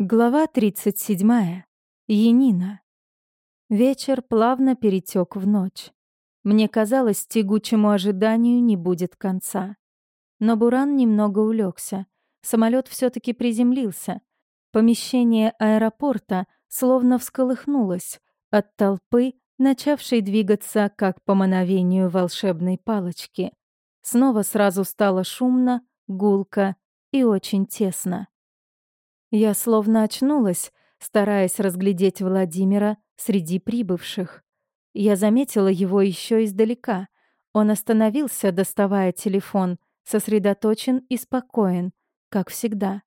Глава 37. Янина. Вечер плавно перетек в ночь. Мне казалось, тягучему ожиданию не будет конца. Но Буран немного улегся. Самолет все таки приземлился. Помещение аэропорта словно всколыхнулось от толпы, начавшей двигаться как по мановению волшебной палочки. Снова сразу стало шумно, гулко и очень тесно. Я словно очнулась, стараясь разглядеть Владимира среди прибывших. Я заметила его еще издалека. Он остановился, доставая телефон, сосредоточен и спокоен, как всегда.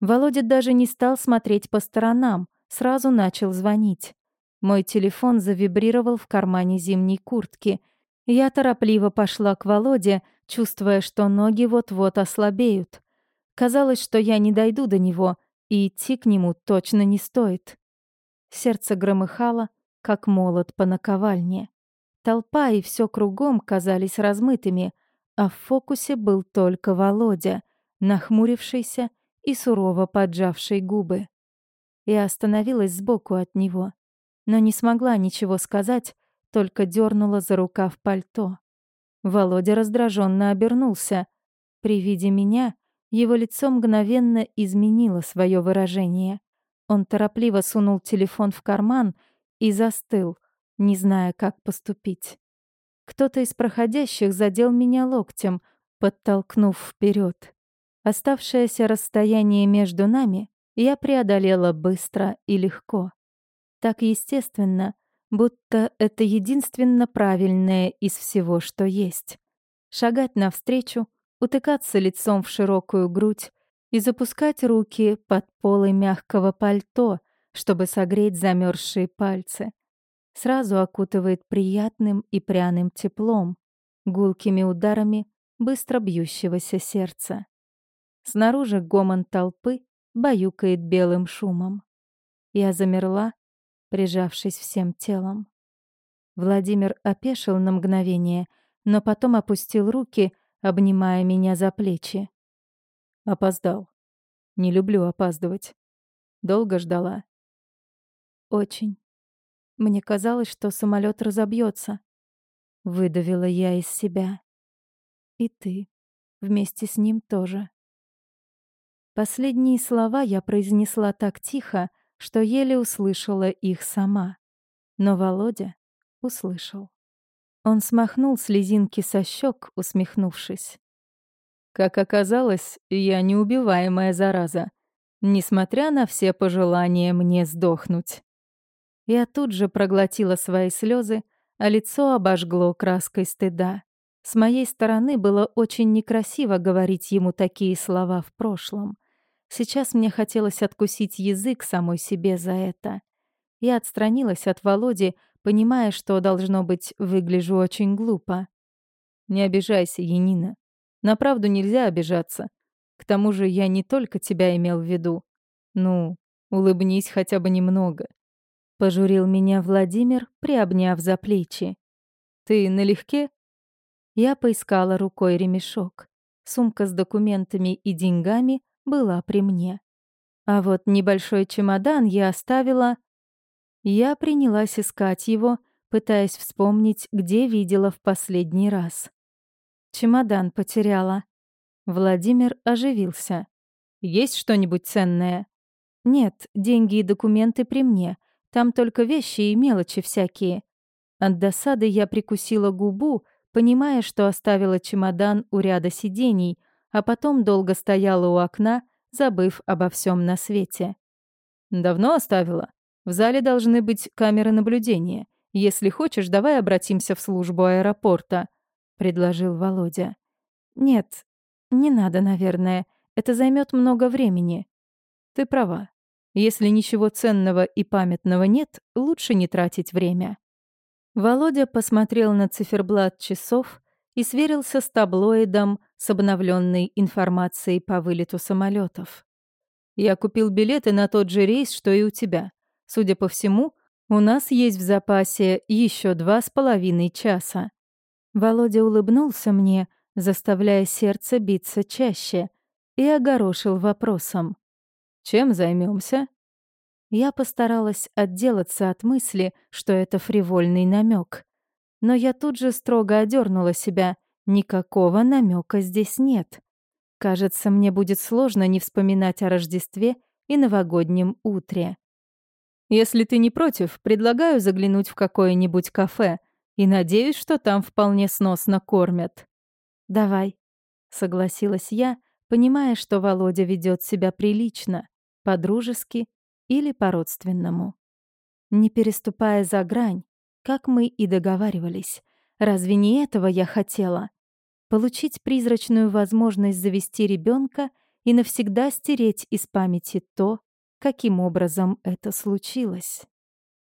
Володя даже не стал смотреть по сторонам, сразу начал звонить. Мой телефон завибрировал в кармане зимней куртки. Я торопливо пошла к Володе, чувствуя, что ноги вот-вот ослабеют. Казалось, что я не дойду до него — и идти к нему точно не стоит. Сердце громыхало, как молот по наковальне. Толпа и все кругом казались размытыми, а в фокусе был только Володя, нахмурившийся и сурово поджавший губы. Я остановилась сбоку от него, но не смогла ничего сказать, только дернула за рукав пальто. Володя раздраженно обернулся. При виде меня его лицо мгновенно изменило свое выражение. Он торопливо сунул телефон в карман и застыл, не зная, как поступить. Кто-то из проходящих задел меня локтем, подтолкнув вперед. Оставшееся расстояние между нами я преодолела быстро и легко. Так естественно, будто это единственно правильное из всего, что есть. Шагать навстречу — утыкаться лицом в широкую грудь и запускать руки под полы мягкого пальто, чтобы согреть замерзшие пальцы. Сразу окутывает приятным и пряным теплом, гулкими ударами быстро бьющегося сердца. Снаружи гомон толпы баюкает белым шумом. Я замерла, прижавшись всем телом. Владимир опешил на мгновение, но потом опустил руки — обнимая меня за плечи. Опоздал. Не люблю опаздывать. Долго ждала? Очень. Мне казалось, что самолет разобьется. Выдавила я из себя. И ты. Вместе с ним тоже. Последние слова я произнесла так тихо, что еле услышала их сама. Но Володя услышал. Он смахнул слезинки со щек, усмехнувшись. Как оказалось, я неубиваемая зараза, несмотря на все пожелания мне сдохнуть. Я тут же проглотила свои слезы, а лицо обожгло краской стыда. С моей стороны было очень некрасиво говорить ему такие слова в прошлом. Сейчас мне хотелось откусить язык самой себе за это. Я отстранилась от Володи, понимая, что, должно быть, выгляжу очень глупо. «Не обижайся, Янина. На правду нельзя обижаться. К тому же я не только тебя имел в виду. Ну, улыбнись хотя бы немного». Пожурил меня Владимир, приобняв за плечи. «Ты налегке?» Я поискала рукой ремешок. Сумка с документами и деньгами была при мне. А вот небольшой чемодан я оставила я принялась искать его, пытаясь вспомнить, где видела в последний раз. Чемодан потеряла. Владимир оживился. «Есть что-нибудь ценное?» «Нет, деньги и документы при мне. Там только вещи и мелочи всякие». От досады я прикусила губу, понимая, что оставила чемодан у ряда сидений, а потом долго стояла у окна, забыв обо всем на свете. «Давно оставила?» В зале должны быть камеры наблюдения. Если хочешь, давай обратимся в службу аэропорта», — предложил Володя. «Нет, не надо, наверное. Это займет много времени». «Ты права. Если ничего ценного и памятного нет, лучше не тратить время». Володя посмотрел на циферблат часов и сверился с таблоидом с обновленной информацией по вылету самолетов. «Я купил билеты на тот же рейс, что и у тебя. Судя по всему, у нас есть в запасе еще два с половиной часа. Володя улыбнулся мне, заставляя сердце биться чаще, и огорошил вопросом. Чем займемся? Я постаралась отделаться от мысли, что это фривольный намек. Но я тут же строго одернула себя. Никакого намека здесь нет. Кажется, мне будет сложно не вспоминать о Рождестве и новогоднем утре. Если ты не против, предлагаю заглянуть в какое-нибудь кафе и надеюсь, что там вполне сносно кормят. Давай, согласилась я, понимая, что Володя ведет себя прилично, по-дружески или по-родственному. Не переступая за грань, как мы и договаривались. Разве не этого я хотела? Получить призрачную возможность завести ребенка и навсегда стереть из памяти то, каким образом это случилось.